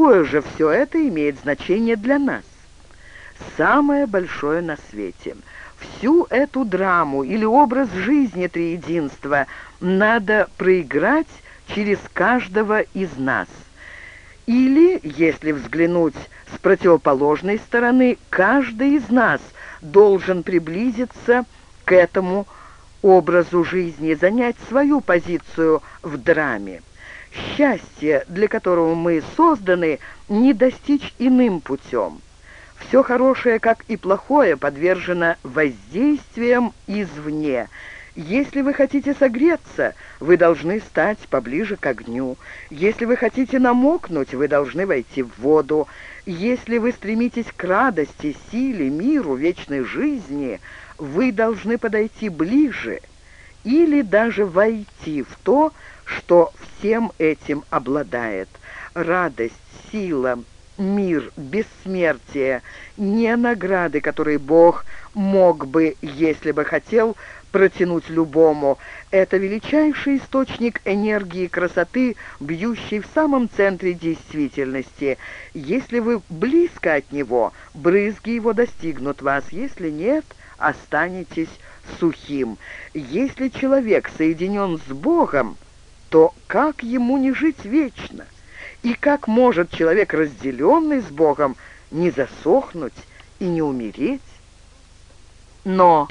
какое же все это имеет значение для нас? Самое большое на свете. Всю эту драму или образ жизни триединства надо проиграть через каждого из нас. Или, если взглянуть с противоположной стороны, каждый из нас должен приблизиться к этому образу жизни, занять свою позицию в драме. Счастье, для которого мы созданы, не достичь иным путем. Все хорошее, как и плохое, подвержено воздействиям извне. Если вы хотите согреться, вы должны стать поближе к огню. Если вы хотите намокнуть, вы должны войти в воду. Если вы стремитесь к радости, силе, миру, вечной жизни, вы должны подойти ближе или даже войти в то, что всем этим обладает. Радость, сила, мир, бессмертие, не награды, которые Бог мог бы, если бы хотел, протянуть любому. Это величайший источник энергии и красоты, бьющий в самом центре действительности. Если вы близко от него, брызги его достигнут вас, если нет, останетесь сухим. Если человек соединен с Богом, то как ему не жить вечно? И как может человек, разделенный с Богом, не засохнуть и не умереть? Но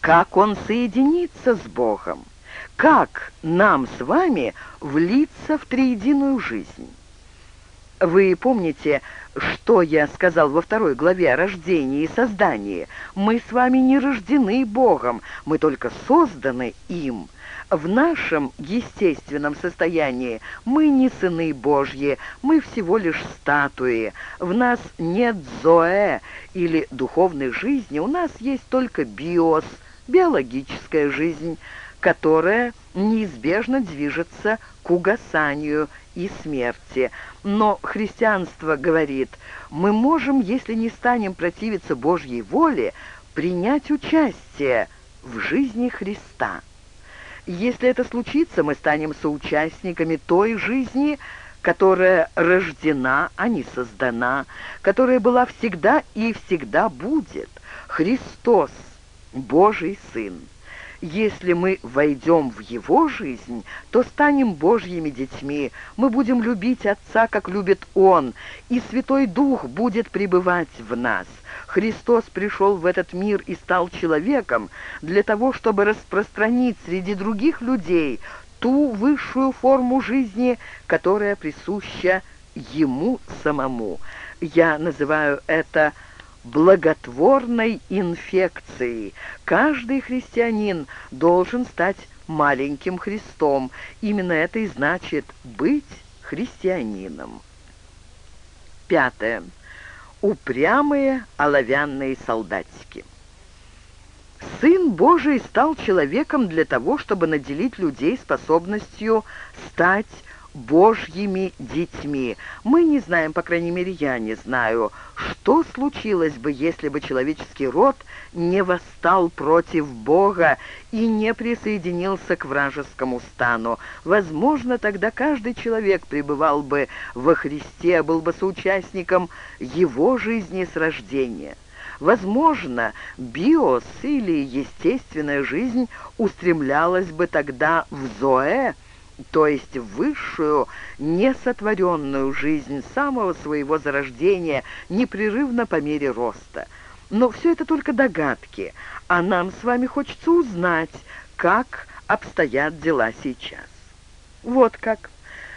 как он соединится с Богом? Как нам с вами влиться в триединую жизнь? Вы помните, что я сказал во второй главе о рождении и создании? Мы с вами не рождены Богом, мы только созданы им. В нашем естественном состоянии мы не сыны Божьи, мы всего лишь статуи. В нас нет зоэ или духовной жизни, у нас есть только биос, биологическая жизнь, которая неизбежно движется к угасанию и смерти. Но христианство говорит, мы можем, если не станем противиться Божьей воле, принять участие в жизни Христа. Если это случится, мы станем соучастниками той жизни, которая рождена, а не создана, которая была всегда и всегда будет. Христос, Божий Сын. Если мы войдем в Его жизнь, то станем Божьими детьми. Мы будем любить Отца, как любит Он, и Святой Дух будет пребывать в нас. Христос пришел в этот мир и стал человеком для того, чтобы распространить среди других людей ту высшую форму жизни, которая присуща Ему самому. Я называю это благотворной инфекцией. Каждый христианин должен стать маленьким Христом. Именно это и значит быть христианином. Пятое. Упрямые оловянные солдатики. Сын Божий стал человеком для того, чтобы наделить людей способностью стать Божьими детьми. Мы не знаем, по крайней мере, я не знаю, что случилось бы, если бы человеческий род не восстал против Бога и не присоединился к вражескому стану. Возможно, тогда каждый человек пребывал бы во Христе, был бы соучастником его жизни с рождения. Возможно, биос или естественная жизнь устремлялась бы тогда в Зоэ, то есть высшую, несотворенную жизнь самого своего зарождения, непрерывно по мере роста. Но все это только догадки, а нам с вами хочется узнать, как обстоят дела сейчас. Вот как.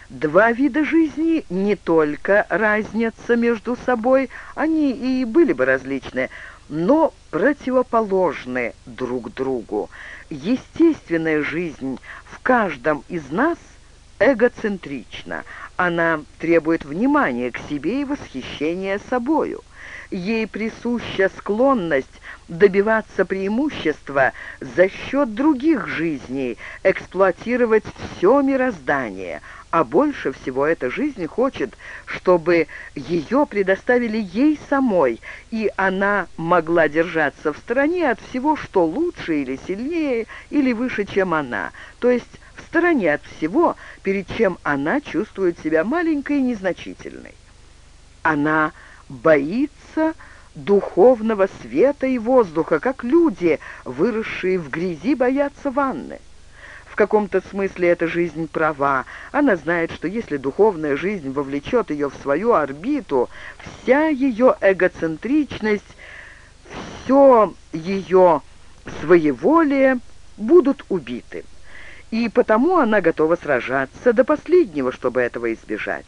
Два вида жизни не только разнятся между собой, они и были бы различны, но противоположны друг другу. Естественная жизнь в каждом из нас эгоцентрична. Она требует внимания к себе и восхищения собою. Ей присуща склонность добиваться преимущества за счет других жизней, эксплуатировать все мироздание – а больше всего эта жизнь хочет, чтобы ее предоставили ей самой, и она могла держаться в стороне от всего, что лучше или сильнее, или выше, чем она, то есть в стороне от всего, перед чем она чувствует себя маленькой и незначительной. Она боится духовного света и воздуха, как люди, выросшие в грязи, боятся ванны. В каком-то смысле эта жизнь права. Она знает, что если духовная жизнь вовлечет ее в свою орбиту, вся ее эгоцентричность, все ее своеволие будут убиты. И потому она готова сражаться до последнего, чтобы этого избежать.